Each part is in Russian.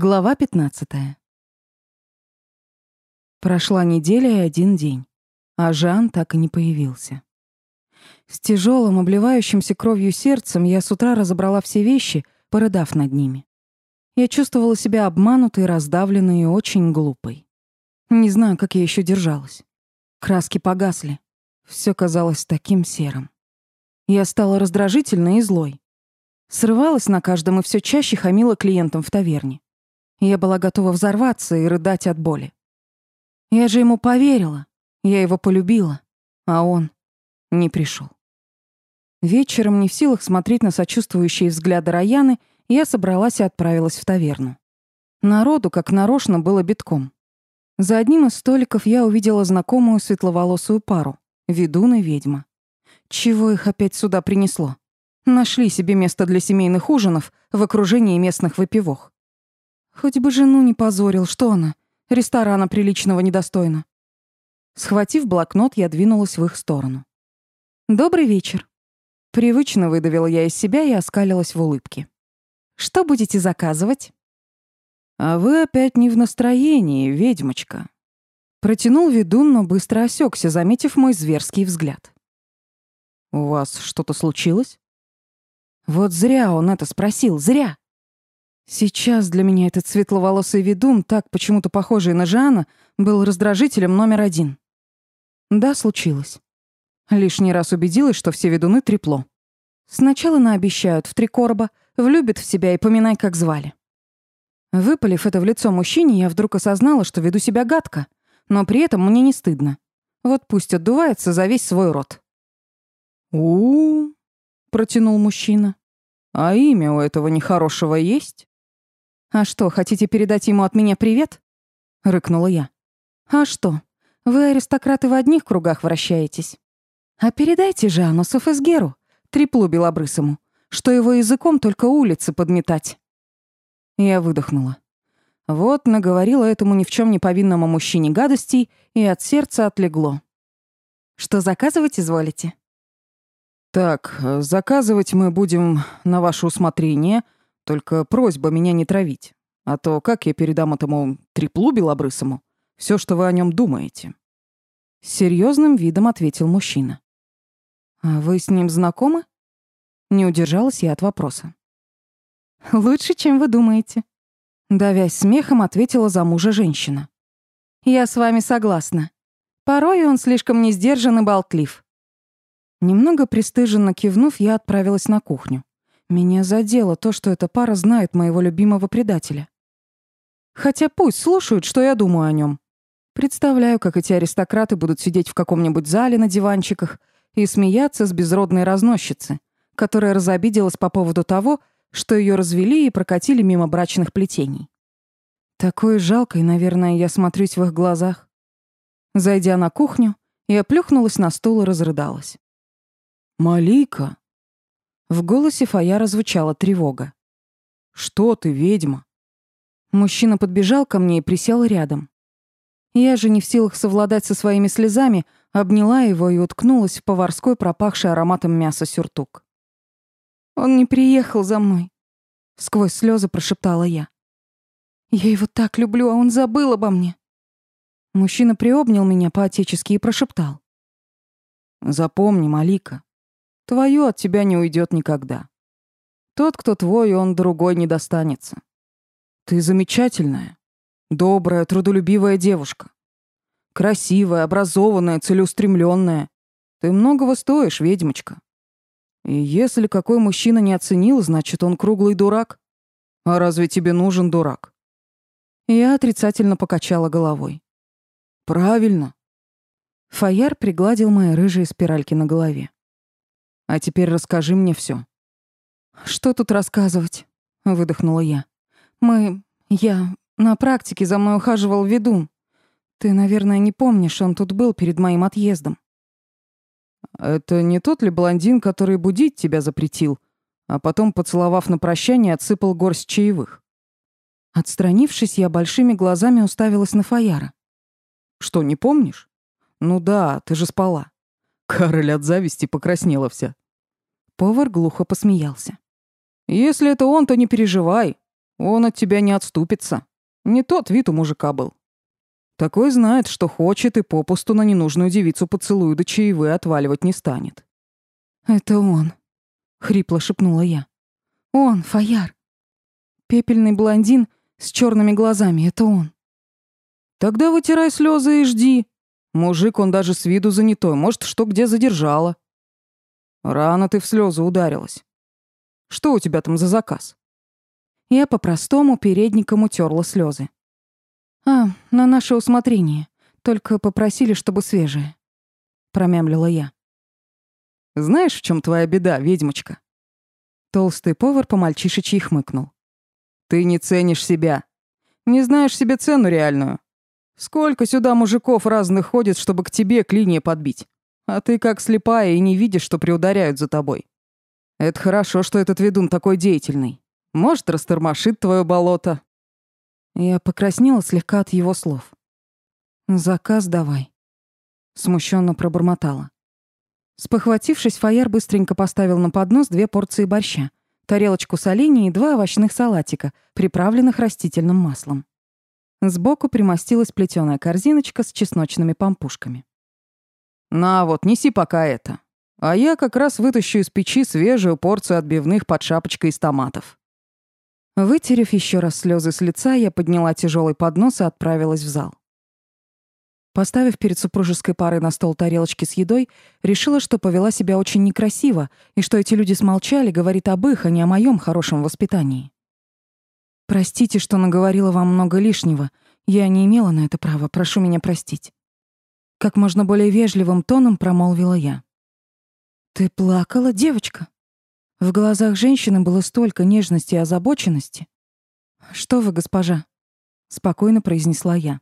Глава 15. Прошла неделя и один день, а Жан так и не появился. С тяжелым, обливающимся кровью сердцем я с утра разобрала все вещи, порыдав над ними. Я чувствовала себя обманутой, раздавленной и очень глупой. Не знаю, как я еще держалась. Краски погасли. Все казалось таким серым. Я стала раздражительной и злой. Срывалась на каждом и все чаще хамила клиентам в таверне. Я была готова взорваться и рыдать от боли. Я же ему поверила, я его полюбила, а он не пришел. Вечером, не в силах смотреть на сочувствующие взгляды Раяны, я собралась и отправилась в таверну. Народу, как нарочно, было битком. За одним из столиков я увидела знакомую светловолосую пару — ведун и ведьма. Чего их опять сюда принесло? Нашли себе место для семейных ужинов в окружении местных выпивох. Хоть бы жену не позорил, что она? Ресторана приличного недостойна. Схватив блокнот, я двинулась в их сторону. «Добрый вечер». Привычно выдавила я из себя и оскалилась в улыбке. «Что будете заказывать?» «А вы опять не в настроении, ведьмочка». Протянул ведун, но быстро осекся, заметив мой зверский взгляд. «У вас что-то случилось?» Вот зря он это спросил, зря. Сейчас для меня этот светловолосый ведун, так почему-то похожий на Жана, был раздражителем номер один. Да, случилось. Лишний раз убедилась, что все ведуны трепло. Сначала наобещают в три короба, влюбят в себя и поминай, как звали. Выпалив это в лицо мужчине, я вдруг осознала, что веду себя гадко, но при этом мне не стыдно. Вот пусть отдувается за весь свой рот. у, -у, -у протянул мужчина. «А имя у этого нехорошего есть?» «А что, хотите передать ему от меня привет?» — рыкнула я. «А что, вы, аристократы, в одних кругах вращаетесь? А передайте же Анусов Эсгеру, треплу белобрысому, что его языком только улицы подметать». Я выдохнула. Вот наговорила этому ни в чем не повинному мужчине гадостей, и от сердца отлегло. «Что заказывать изволите?» «Так, заказывать мы будем на ваше усмотрение», — только просьба меня не травить. А то как я передам этому треплу белобрысому все, что вы о нем думаете?» С серьезным видом ответил мужчина. «А вы с ним знакомы?» Не удержалась я от вопроса. «Лучше, чем вы думаете», — давясь смехом, ответила за мужа женщина. «Я с вами согласна. Порой он слишком несдержан и болтлив». Немного пристыженно кивнув, я отправилась на кухню. Меня задело то, что эта пара знает моего любимого предателя. Хотя пусть слушают, что я думаю о нем. Представляю, как эти аристократы будут сидеть в каком-нибудь зале на диванчиках и смеяться с безродной разносчицы, которая разобиделась по поводу того, что ее развели и прокатили мимо брачных плетений. Такой жалкой, наверное, я смотрюсь в их глазах. Зайдя на кухню, я плюхнулась на стул и разрыдалась. «Малика!» В голосе Фаяра звучала тревога. «Что ты, ведьма?» Мужчина подбежал ко мне и присел рядом. Я же не в силах совладать со своими слезами, обняла его и уткнулась в поварской пропахший ароматом мяса сюртук. «Он не приехал за мной», — сквозь слезы прошептала я. «Я его так люблю, а он забыл обо мне». Мужчина приобнял меня по-отечески и прошептал. «Запомни, Малика, Твое от тебя не уйдет никогда. Тот, кто твой, он другой не достанется. Ты замечательная, добрая, трудолюбивая девушка. Красивая, образованная, целеустремленная. Ты многого стоишь, ведьмочка. И если какой мужчина не оценил, значит, он круглый дурак. А разве тебе нужен дурак? Я отрицательно покачала головой. Правильно. Фаяр пригладил мои рыжие спиральки на голове. А теперь расскажи мне все. Что тут рассказывать? выдохнула я. Мы я на практике за мной ухаживал ведун. Ты, наверное, не помнишь, он тут был перед моим отъездом. Это не тот ли блондин, который будить тебя запретил, а потом, поцеловав на прощание, отсыпал горсть чаевых? Отстранившись, я большими глазами уставилась на Фаяра. Что, не помнишь? Ну да, ты же спала. Кароль от зависти покраснела вся. Повар глухо посмеялся. «Если это он, то не переживай. Он от тебя не отступится. Не тот вид у мужика был. Такой знает, что хочет, и попусту на ненужную девицу поцелую да чаевые отваливать не станет. «Это он», — хрипло шепнула я. «Он, Фаяр. Пепельный блондин с черными глазами — это он». «Тогда вытирай слезы и жди. Мужик, он даже с виду занятой, может, что где задержала». «Рано ты в слезы ударилась. Что у тебя там за заказ?» Я по-простому передником утерла слезы. «А, на наше усмотрение. Только попросили, чтобы свежее», — промямлила я. «Знаешь, в чем твоя беда, ведьмочка?» Толстый повар по-мальчишечьи хмыкнул. «Ты не ценишь себя. Не знаешь себе цену реальную. Сколько сюда мужиков разных ходит, чтобы к тебе клинья подбить. А ты как слепая и не видишь, что приударяют за тобой. Это хорошо, что этот ведун такой деятельный. Может, растормошит твое болото». Я покраснела слегка от его слов. «Заказ давай», — смущенно пробормотала. Спохватившись, Фаяр быстренько поставил на поднос две порции борща, тарелочку солений и два овощных салатика, приправленных растительным маслом. Сбоку примостилась плетеная корзиночка с чесночными пампушками. «На вот, неси пока это. А я как раз вытащу из печи свежую порцию отбивных под шапочкой из томатов». Вытерев еще раз слезы с лица, я подняла тяжелый поднос и отправилась в зал. Поставив перед супружеской парой на стол тарелочки с едой, решила, что повела себя очень некрасиво, и что эти люди смолчали, говорит об их, а не о моем хорошем воспитании. Простите, что наговорила вам много лишнего. Я не имела на это права, прошу меня простить. Как можно более вежливым тоном промолвила я. Ты плакала, девочка? В глазах женщины было столько нежности и озабоченности. «Что вы, госпожа?» — спокойно произнесла я.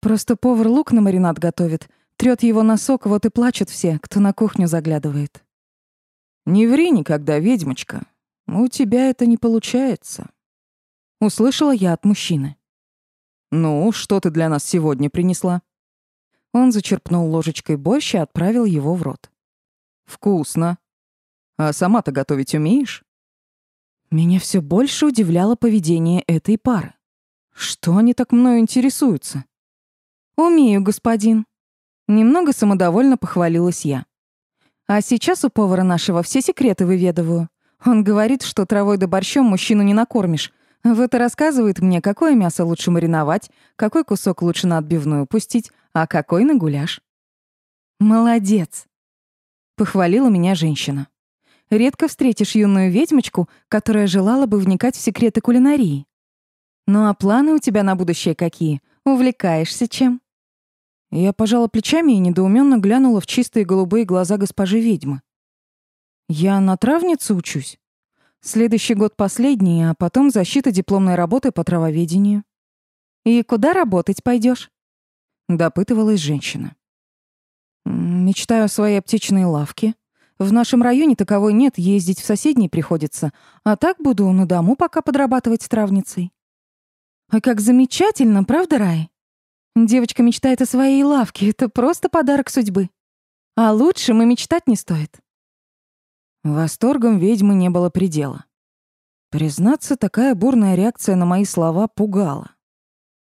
«Просто повар лук на маринад готовит, трёт его на сок, вот и плачут все, кто на кухню заглядывает». «Не ври никогда, ведьмочка. У тебя это не получается». Услышала я от мужчины. «Ну, что ты для нас сегодня принесла?» Он зачерпнул ложечкой борщ и отправил его в рот. «Вкусно. А сама-то готовить умеешь? Меня все больше удивляло поведение этой пары. Что они так мною интересуются? Умею, господин. Немного самодовольно похвалилась я. А сейчас у повара нашего все секреты выведываю. Он говорит, что травой да борщом мужчину не накормишь. Вот и рассказывает мне, какое мясо лучше мариновать, какой кусок лучше на отбивную пустить, а какой на гуляш. Молодец. Похвалила меня женщина. Редко встретишь юную ведьмочку, которая желала бы вникать в секреты кулинарии. Ну а планы у тебя на будущее какие? Увлекаешься чем? Я пожала плечами и недоуменно глянула в чистые голубые глаза госпожи ведьмы. Я на травнице учусь. Следующий год последний, а потом защита дипломной работы по травоведению. И куда работать пойдешь? допытывалась женщина. Мечтаю о своей аптечной лавке, в нашем районе таковой нет, ездить в соседний приходится. А так буду на дому пока подрабатывать с травницей. А как замечательно, правда, Рай? Девочка мечтает о своей лавке. Это просто подарок судьбы. А лучше мы мечтать не стоит. Восторгом ведьмы не было предела. Признаться, такая бурная реакция на мои слова пугала.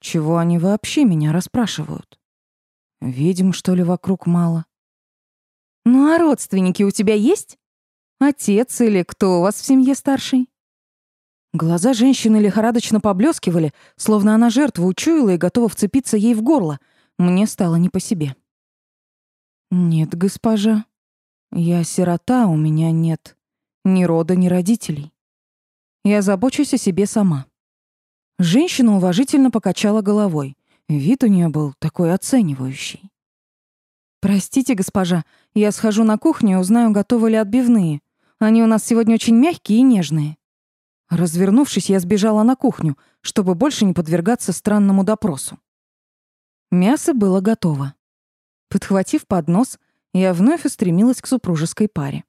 Чего они вообще меня расспрашивают? Ведьм, что ли, вокруг мало? Ну а родственники у тебя есть? Отец или кто у вас в семье старший? Глаза женщины лихорадочно поблескивали, словно она жертву учуяла и готова вцепиться ей в горло. Мне стало не по себе. Нет, госпожа. Я сирота, у меня нет ни рода, ни родителей. Я забочусь о себе сама. Женщина уважительно покачала головой. Вид у нее был такой оценивающий. «Простите, госпожа, я схожу на кухню и узнаю, готовы ли отбивные. Они у нас сегодня очень мягкие и нежные». Развернувшись, я сбежала на кухню, чтобы больше не подвергаться странному допросу. Мясо было готово. Подхватив поднос, я вновь устремилась к супружеской паре.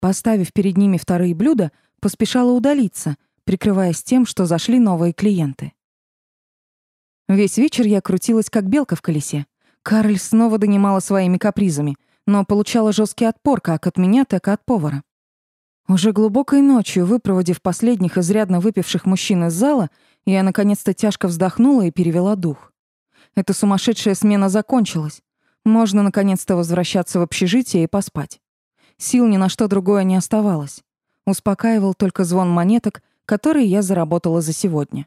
Поставив перед ними вторые блюда, поспешала удалиться, прикрываясь тем, что зашли новые клиенты. Весь вечер я крутилась, как белка в колесе, Карль снова донимала своими капризами, но получала жесткий отпор как от меня, так и от повара. Уже глубокой ночью, выпроводив последних изрядно выпивших мужчин из зала, я наконец-то тяжко вздохнула и перевела дух. Эта сумасшедшая смена закончилась. Можно наконец-то возвращаться в общежитие и поспать. Сил ни на что другое не оставалось. Успокаивал только звон монеток, которые я заработала за сегодня.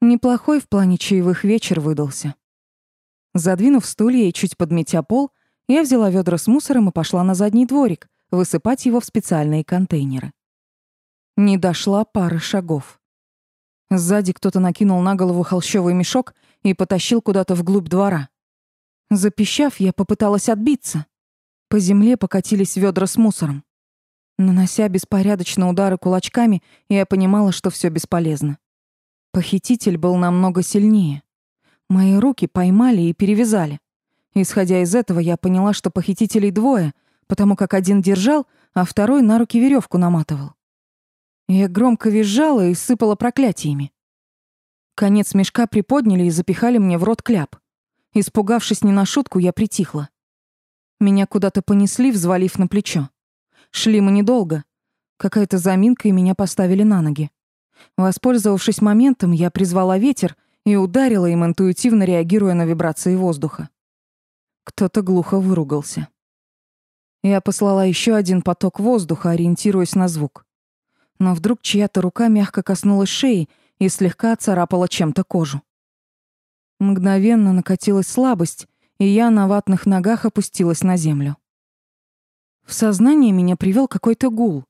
Неплохой в плане чаевых вечер выдался. Задвинув стулья и чуть подметя пол, я взяла ведра с мусором и пошла на задний дворик, высыпать его в специальные контейнеры. Не дошла пары шагов. Сзади кто-то накинул на голову холщовый мешок и потащил куда-то вглубь двора. Запищав, я попыталась отбиться. По земле покатились ведра с мусором. Нанося беспорядочно удары кулачками, я понимала, что все бесполезно. Похититель был намного сильнее. Мои руки поймали и перевязали. Исходя из этого, я поняла, что похитителей двое, потому как один держал, а второй на руки веревку наматывал. Я громко визжала и сыпала проклятиями. Конец мешка приподняли и запихали мне в рот кляп. Испугавшись не на шутку, я притихла. Меня куда-то понесли, взвалив на плечо. Шли мы недолго. Какая-то заминка, и меня поставили на ноги. Воспользовавшись моментом, я призвала ветер и ударила им, интуитивно реагируя на вибрации воздуха. Кто-то глухо выругался. Я послала еще один поток воздуха, ориентируясь на звук. Но вдруг чья-то рука мягко коснулась шеи и слегка царапала чем-то кожу. Мгновенно накатилась слабость, и я на ватных ногах опустилась на землю. В сознание меня привел какой-то гул.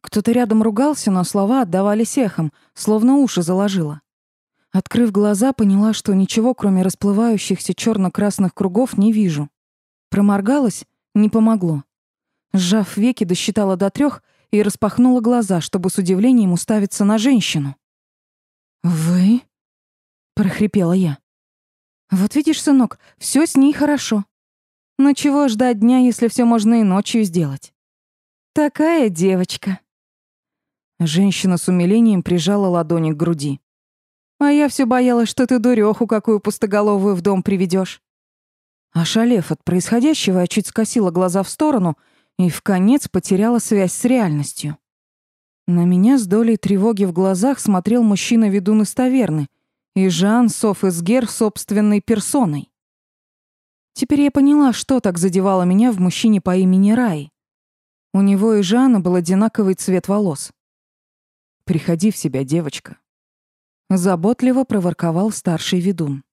Кто-то рядом ругался, но слова отдавались эхом, словно уши заложило. Открыв глаза, поняла, что ничего, кроме расплывающихся черно красных кругов, не вижу. Проморгалась — не помогло. Сжав веки, досчитала до трех и распахнула глаза, чтобы с удивлением уставиться на женщину. «Вы?» — прохрипела я. «Вот видишь, сынок, все с ней хорошо. Но чего ждать дня, если все можно и ночью сделать? Такая девочка». Женщина с умилением прижала ладони к груди. «А я все боялась, что ты дуреху какую пустоголовую в дом приведешь. Ошалев от происходящего, я чуть скосила глаза в сторону — и в конец потеряла связь с реальностью. На меня с долей тревоги в глазах смотрел мужчина-ведун из таверны, и Жан Соф-Эсгер собственной персоной. Теперь я поняла, что так задевало меня в мужчине по имени Рай. У него и Жана был одинаковый цвет волос. «Приходи в себя, девочка», — заботливо проворковал старший ведун.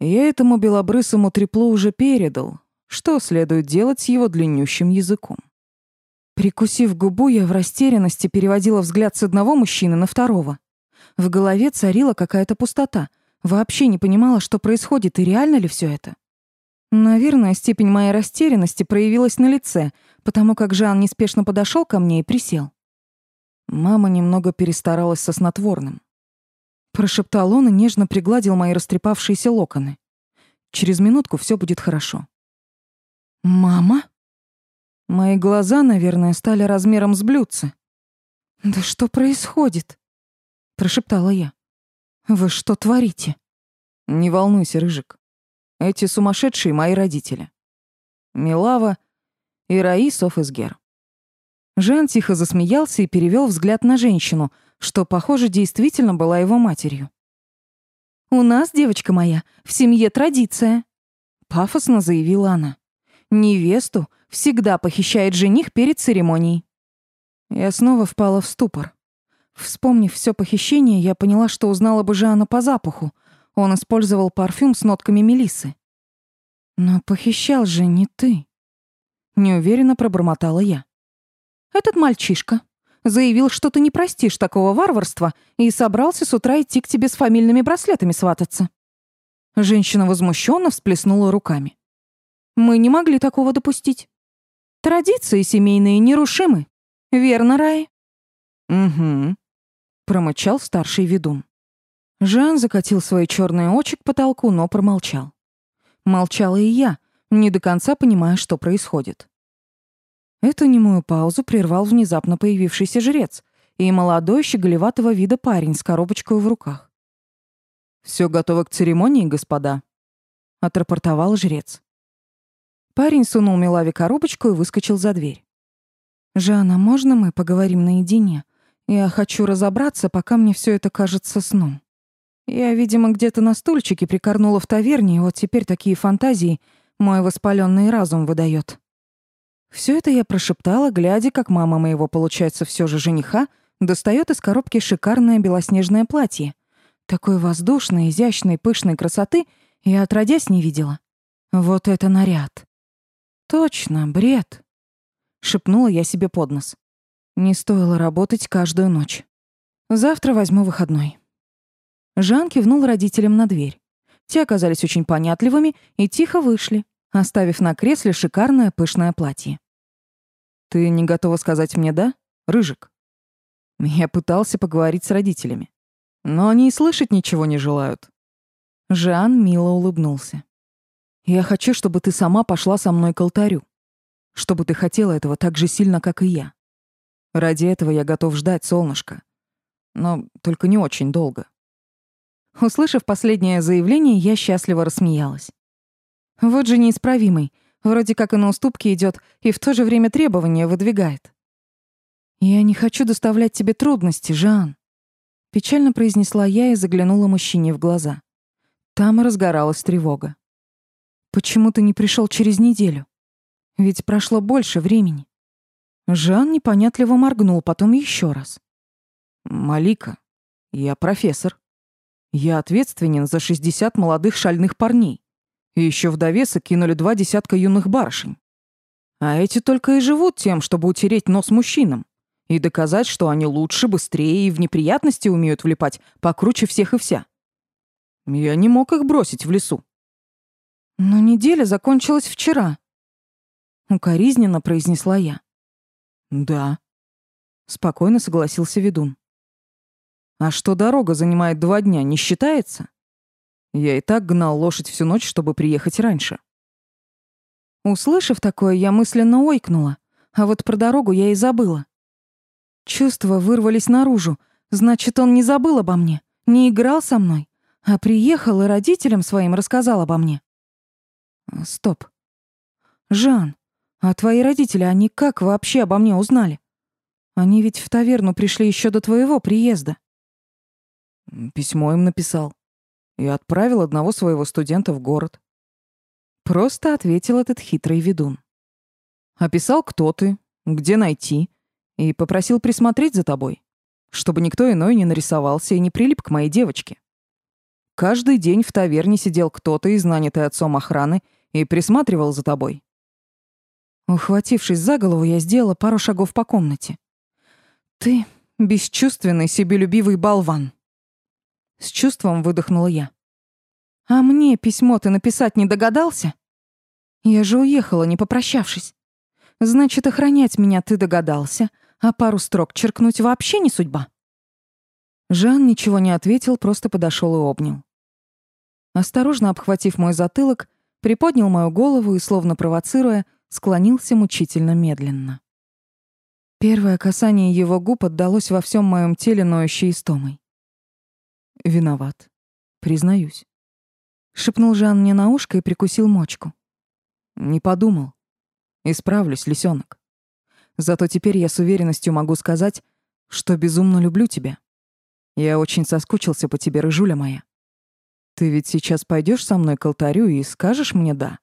Я этому белобрысому треплу уже передал, что следует делать с его длиннющим языком. Прикусив губу, я в растерянности переводила взгляд с одного мужчины на второго. В голове царила какая-то пустота. Вообще не понимала, что происходит и реально ли все это. Наверное, степень моей растерянности проявилась на лице, потому как Жан неспешно подошел ко мне и присел. Мама немного перестаралась со снотворным. Прошептал он и нежно пригладил мои растрепавшиеся локоны. Через минутку все будет хорошо. «Мама?» Мои глаза, наверное, стали размером с блюдце. «Да что происходит?» — прошептала я. «Вы что творите?» «Не волнуйся, Рыжик. Эти сумасшедшие мои родители. Милава и Раисов Изгер». Жан тихо засмеялся и перевел взгляд на женщину, что, похоже, действительно была его матерью. «У нас, девочка моя, в семье традиция», — пафосно заявила она. Невесту всегда похищает жених перед церемонией. Я снова впала в ступор. Вспомнив все похищение, я поняла, что узнала бы Жана по запаху. Он использовал парфюм с нотками мелисы. Но похищал же не ты. Неуверенно пробормотала я. Этот мальчишка заявил, что ты не простишь такого варварства и собрался с утра идти к тебе с фамильными браслетами свататься. Женщина возмущенно всплеснула руками. Мы не могли такого допустить. Традиции семейные нерушимы. Верно, Рай? Угу, промычал старший ведун. Жан закатил свои черные очи к потолку, но промолчал. Молчала и я, не до конца понимая, что происходит. Эту немую паузу прервал внезапно появившийся жрец и молодой щеголеватого вида парень с коробочкой в руках. Все готово к церемонии, господа», — отрапортовал жрец. Парень сунул Милаве коробочку и выскочил за дверь. «Жанна, можно мы поговорим наедине? Я хочу разобраться, пока мне все это кажется сном. Я, видимо, где-то на стульчике прикорнула в таверне, и вот теперь такие фантазии мой воспаленный разум выдает. Все это я прошептала, глядя, как мама моего, получается, все же жениха, достает из коробки шикарное белоснежное платье. Такой воздушной, изящной, пышной красоты я отродясь не видела. Вот это наряд. Точно, бред. Шепнула я себе под нос. Не стоило работать каждую ночь. Завтра возьму выходной. Жан кивнул родителям на дверь. Те оказались очень понятливыми и тихо вышли, оставив на кресле шикарное пышное платье. «Ты не готова сказать мне «да», Рыжик?» Я пытался поговорить с родителями, но они и слышать ничего не желают. Жан мило улыбнулся. «Я хочу, чтобы ты сама пошла со мной к алтарю. Чтобы ты хотела этого так же сильно, как и я. Ради этого я готов ждать, солнышко. Но только не очень долго». Услышав последнее заявление, я счастливо рассмеялась. Вот же неисправимый. Вроде как и на уступки идет, и в то же время требования выдвигает. «Я не хочу доставлять тебе трудности, Жан», — печально произнесла я и заглянула мужчине в глаза. Там разгоралась тревога. «Почему ты не пришел через неделю? Ведь прошло больше времени». Жан непонятливо моргнул, потом еще раз. «Малика, я профессор. Я ответственен за 60 молодых шальных парней. И еще в довесок кинули два десятка юных барышень. А эти только и живут тем, чтобы утереть нос мужчинам и доказать, что они лучше, быстрее и в неприятности умеют влипать покруче всех и вся. Я не мог их бросить в лесу. Но неделя закончилась вчера. Укоризненно произнесла я. Да. Спокойно согласился ведун. А что дорога занимает два дня, не считается? Я и так гнал лошадь всю ночь, чтобы приехать раньше. Услышав такое, я мысленно ойкнула, а вот про дорогу я и забыла. Чувства вырвались наружу, значит, он не забыл обо мне, не играл со мной, а приехал и родителям своим рассказал обо мне. Стоп. Жан, а твои родители, они как вообще обо мне узнали? Они ведь в таверну пришли еще до твоего приезда. Письмо им написал. И отправил одного своего студента в город. Просто ответил этот хитрый ведун. Описал, кто ты, где найти, и попросил присмотреть за тобой, чтобы никто иной не нарисовался и не прилип к моей девочке. Каждый день в таверне сидел кто-то из нанятой отцом охраны и присматривал за тобой. Ухватившись за голову, я сделала пару шагов по комнате. «Ты бесчувственный, себелюбивый болван!» С чувством выдохнула я. А мне письмо ты написать не догадался? Я же уехала, не попрощавшись. Значит, охранять меня ты догадался, а пару строк черкнуть вообще не судьба. Жан ничего не ответил, просто подошел и обнял. Осторожно обхватив мой затылок, приподнял мою голову и, словно провоцируя, склонился мучительно медленно. Первое касание его губ отдалось во всем моем теле ноющей истомой. Виноват. Признаюсь. Шепнул Жан мне на ушко и прикусил мочку. Не подумал. Исправлюсь, лисенок. Зато теперь я с уверенностью могу сказать, что безумно люблю тебя. Я очень соскучился по тебе, рыжуля моя. Ты ведь сейчас пойдешь со мной к алтарю и скажешь мне «да».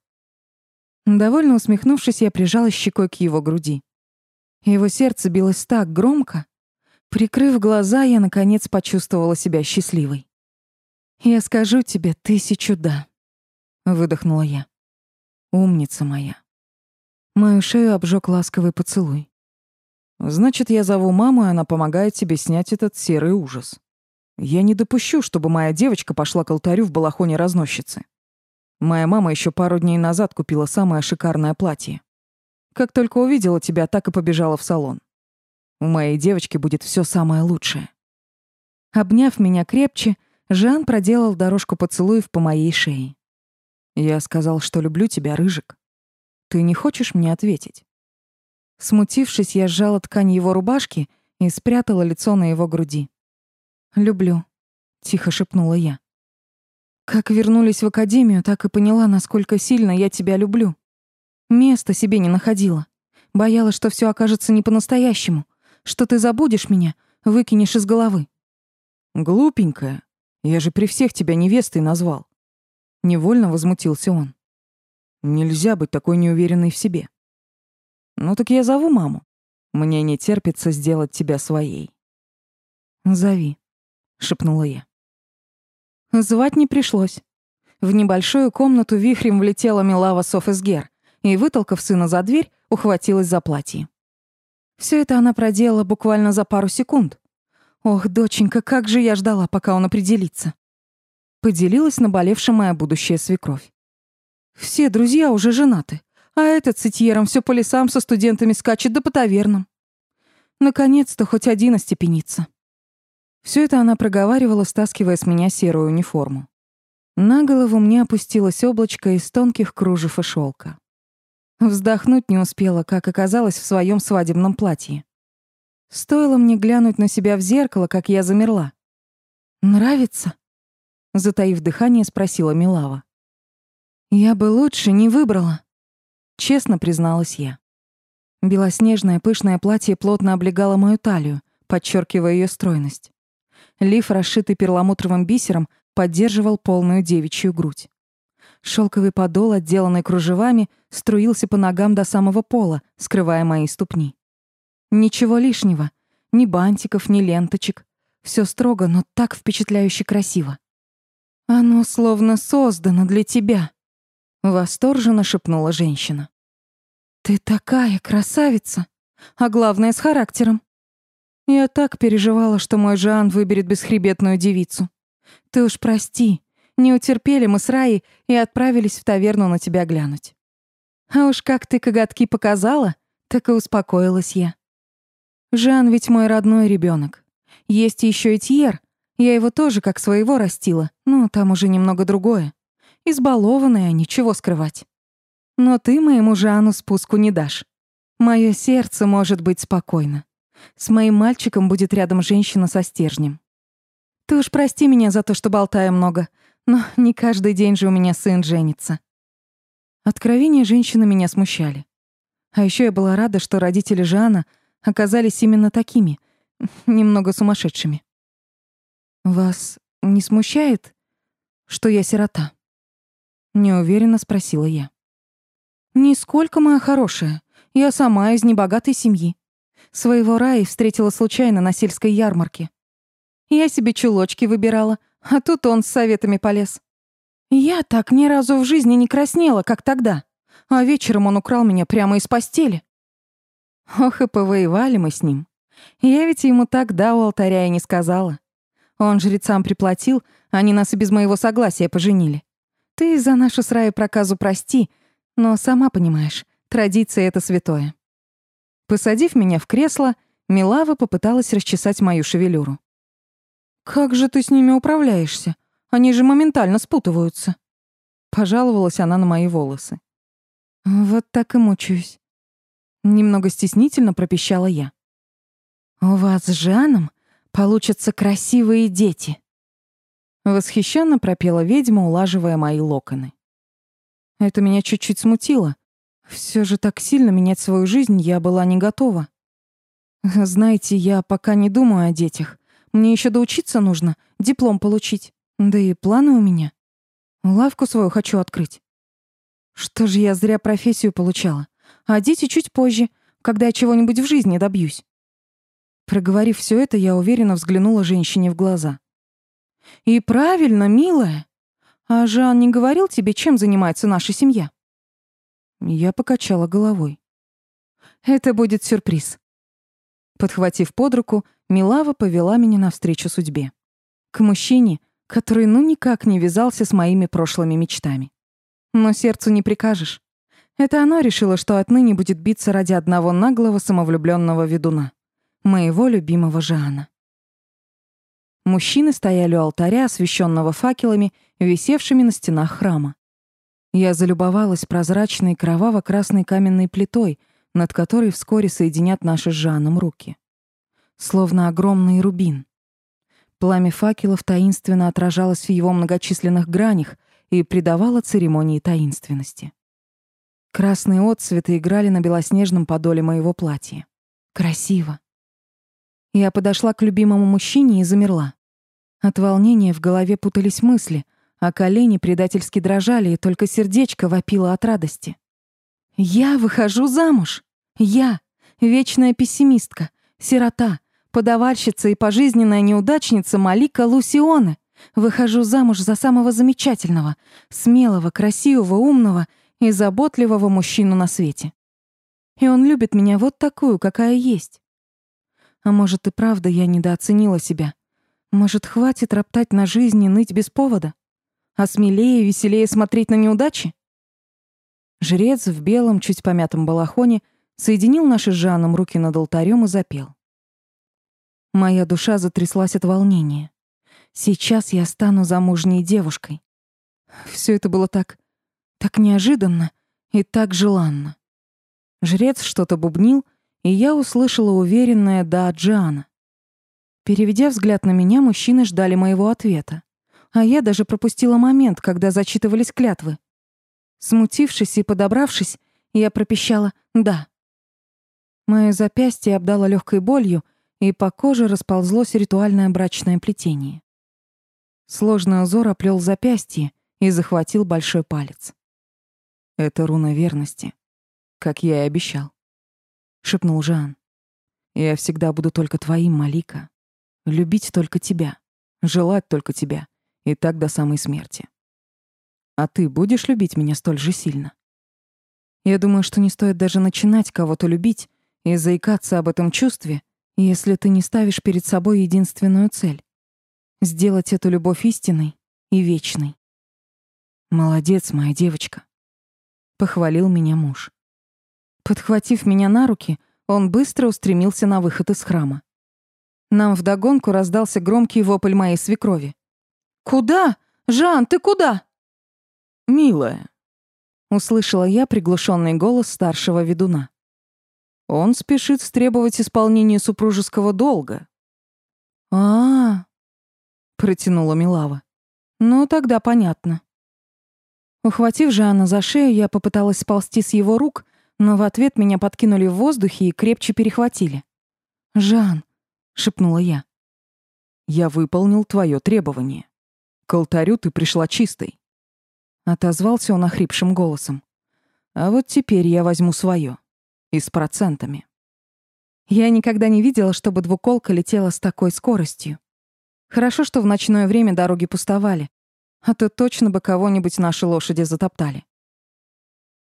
Довольно усмехнувшись, я прижалась щекой к его груди. Его сердце билось так громко, Прикрыв глаза, я наконец почувствовала себя счастливой. «Я скажу тебе тысячу «да», — выдохнула я. «Умница моя». Мою шею обжег ласковый поцелуй. «Значит, я зову маму, и она помогает тебе снять этот серый ужас. Я не допущу, чтобы моя девочка пошла к алтарю в балахоне разносчицы. Моя мама еще пару дней назад купила самое шикарное платье. Как только увидела тебя, так и побежала в салон. У моей девочки будет все самое лучшее. Обняв меня крепче, Жан проделал дорожку поцелуев по моей шее. Я сказал, что люблю тебя, рыжик. Ты не хочешь мне ответить? Смутившись, я сжала ткань его рубашки и спрятала лицо на его груди. «Люблю», — тихо шепнула я. «Как вернулись в академию, так и поняла, насколько сильно я тебя люблю. Места себе не находила. Боялась, что все окажется не по-настоящему, что ты забудешь меня, выкинешь из головы. Глупенькая, я же при всех тебя невестой назвал. Невольно возмутился он. Нельзя быть такой неуверенной в себе. Ну так я зову маму. Мне не терпится сделать тебя своей. Зови, шепнула я. Звать не пришлось. В небольшую комнату вихрем влетела Милава Софесгер и, вытолкав сына за дверь, ухватилась за платье. Все это она проделала буквально за пару секунд. Ох, доченька, как же я ждала, пока он определится. Поделилась наболевшая моя будущая свекровь. Все друзья уже женаты, а этот с Этьером все по лесам со студентами скачет да по тавернам. Наконец-то хоть один остепенится. Все это она проговаривала, стаскивая с меня серую униформу. На голову мне опустилось облачко из тонких кружев и шелка. Вздохнуть не успела, как оказалось в своем свадебном платье. Стоило мне глянуть на себя в зеркало, как я замерла. «Нравится?» Затаив дыхание, спросила Милава. «Я бы лучше не выбрала», — честно призналась я. Белоснежное пышное платье плотно облегало мою талию, подчеркивая ее стройность. Лиф, расшитый перламутровым бисером, поддерживал полную девичью грудь. Шелковый подол, отделанный кружевами, струился по ногам до самого пола, скрывая мои ступни. Ничего лишнего, ни бантиков, ни ленточек. Все строго, но так впечатляюще красиво. Оно словно создано для тебя, восторженно шепнула женщина. Ты такая красавица, а главное с характером. Я так переживала, что мой Жан выберет бесхребетную девицу. Ты уж прости, не утерпели мы с Раей и отправились в таверну на тебя глянуть. А уж как ты коготки показала, так и успокоилась я. Жан ведь мой родной ребенок. Есть еще и Тьер. Я его тоже как своего растила, но там уже немного другое. Избалованная, ничего скрывать. Но ты моему Жану спуску не дашь. Мое сердце может быть спокойно. С моим мальчиком будет рядом женщина со стержнем. Ты уж прости меня за то, что болтаю много, но не каждый день же у меня сын женится. Откровения женщины меня смущали. А еще я была рада, что родители Жана оказались именно такими, немного сумасшедшими. «Вас не смущает, что я сирота?» Неуверенно спросила я. «Нисколько, моя хорошая. Я сама из небогатой семьи. Своего Раи встретила случайно на сельской ярмарке. Я себе чулочки выбирала, а тут он с советами полез. Я так ни разу в жизни не краснела, как тогда. А вечером он украл меня прямо из постели. Ох, и повоевали мы с ним. Я ведь ему тогда у алтаря и не сказала. Он жрецам приплатил, они нас и без моего согласия поженили. Ты за нашу с Раей проказу прости, но сама понимаешь, традиция — это святое. Посадив меня в кресло, Милава попыталась расчесать мою шевелюру. «Как же ты с ними управляешься? Они же моментально спутываются». Пожаловалась она на мои волосы. «Вот так и мучаюсь». Немного стеснительно пропищала я. «У вас с Жаном получатся красивые дети». Восхищенно пропела ведьма, улаживая мои локоны. Это меня чуть-чуть смутило. Все же так сильно менять свою жизнь я была не готова. Знаете, я пока не думаю о детях. Мне еще доучиться нужно, диплом получить. Да и планы у меня. Лавку свою хочу открыть. Что же я зря профессию получала? А дети чуть позже, когда я чего-нибудь в жизни добьюсь. Проговорив все это, я уверенно взглянула женщине в глаза. «И правильно, милая. А Жан не говорил тебе, чем занимается наша семья?» Я покачала головой. «Это будет сюрприз». Подхватив под руку, Милава повела меня навстречу судьбе. К мужчине, который ну никак не вязался с моими прошлыми мечтами. Но сердцу не прикажешь. Это оно решило, что отныне будет биться ради одного наглого самовлюбленного ведуна. Моего любимого Жана. Мужчины стояли у алтаря, освещенного факелами, висевшими на стенах храма. Я залюбовалась прозрачной кроваво-красной каменной плитой, над которой вскоре соединят наши с Жаном руки словно огромный рубин. Пламя факелов таинственно отражалось в его многочисленных гранях и придавало церемонии таинственности. Красные отцветы играли на белоснежном подоле моего платья. Красиво. Я подошла к любимому мужчине и замерла. От волнения в голове путались мысли, а колени предательски дрожали, и только сердечко вопило от радости. «Я выхожу замуж! Я, вечная пессимистка, сирота, подавальщица и пожизненная неудачница Малика Лусионе, выхожу замуж за самого замечательного, смелого, красивого, умного и заботливого мужчину на свете. И он любит меня вот такую, какая есть. А может, и правда я недооценила себя. Может, хватит роптать на жизнь и ныть без повода? А смелее, веселее смотреть на неудачи? Жрец в белом, чуть помятом балахоне соединил наши с Жаном руки над алтарем и запел. Моя душа затряслась от волнения. Сейчас я стану замужней девушкой. Все это было так... так неожиданно и так желанно. Жрец что-то бубнил, и я услышала уверенное «да» Джиана. Переведя взгляд на меня, мужчины ждали моего ответа. А я даже пропустила момент, когда зачитывались клятвы. Смутившись и подобравшись, я пропищала «да». Моё запястье обдало легкой болью, и по коже расползлось ритуальное брачное плетение. Сложный узор оплел запястье и захватил большой палец. «Это руна верности, как я и обещал», — шепнул Жан. «Я всегда буду только твоим, Малика. Любить только тебя, желать только тебя, и так до самой смерти. А ты будешь любить меня столь же сильно?» Я думаю, что не стоит даже начинать кого-то любить и заикаться об этом чувстве, если ты не ставишь перед собой единственную цель сделать эту любовь истинной и вечной. Молодец, моя девочка, похвалил меня муж. Подхватив меня на руки, он быстро устремился на выход из храма. Нам вдогонку раздался громкий вопль моей свекрови. «Куда? Жан, ты куда?» «Милая», — услышала я приглушенный голос старшего ведуна. «Он спешит стребовать исполнение супружеского долга». «А-а-а», протянула Милава. Ну, тогда понятно. Ухватив Жанна за шею, я попыталась сползти с его рук, но в ответ меня подкинули в воздухе и крепче перехватили. «Жан», — шепнула я. «Я выполнил твое требование. К алтарю ты пришла чистой». Отозвался он охрипшим голосом. «А вот теперь я возьму свое. И с процентами». Я никогда не видела, чтобы двуколка летела с такой скоростью. Хорошо, что в ночное время дороги пустовали, а то точно бы кого-нибудь наши лошади затоптали.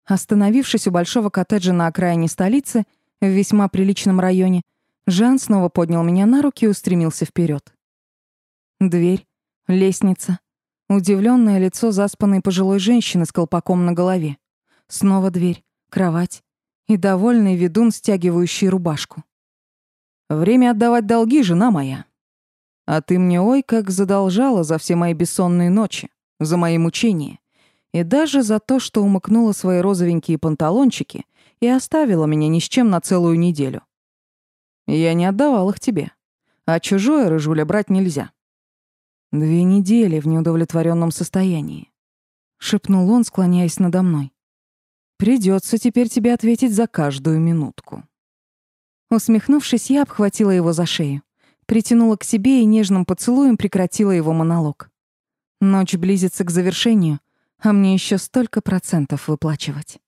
Остановившись у большого коттеджа на окраине столицы, в весьма приличном районе, Жан снова поднял меня на руки и устремился вперед. Дверь, лестница, удивленное лицо заспанной пожилой женщины с колпаком на голове. Снова дверь, кровать и довольный ведун, стягивающий рубашку. «Время отдавать долги, жена моя», а ты мне ой как задолжала за все мои бессонные ночи, за мои мучения. И даже за то, что умыкнула свои розовенькие панталончики и оставила меня ни с чем на целую неделю. Я не отдавал их тебе. А чужое рыжуля брать нельзя. Две недели в неудовлетворенном состоянии. Шепнул он, склоняясь надо мной. Придется теперь тебе ответить за каждую минутку. Усмехнувшись, я обхватила его за шею притянула к себе и нежным поцелуем прекратила его монолог. Ночь близится к завершению, а мне еще столько процентов выплачивать.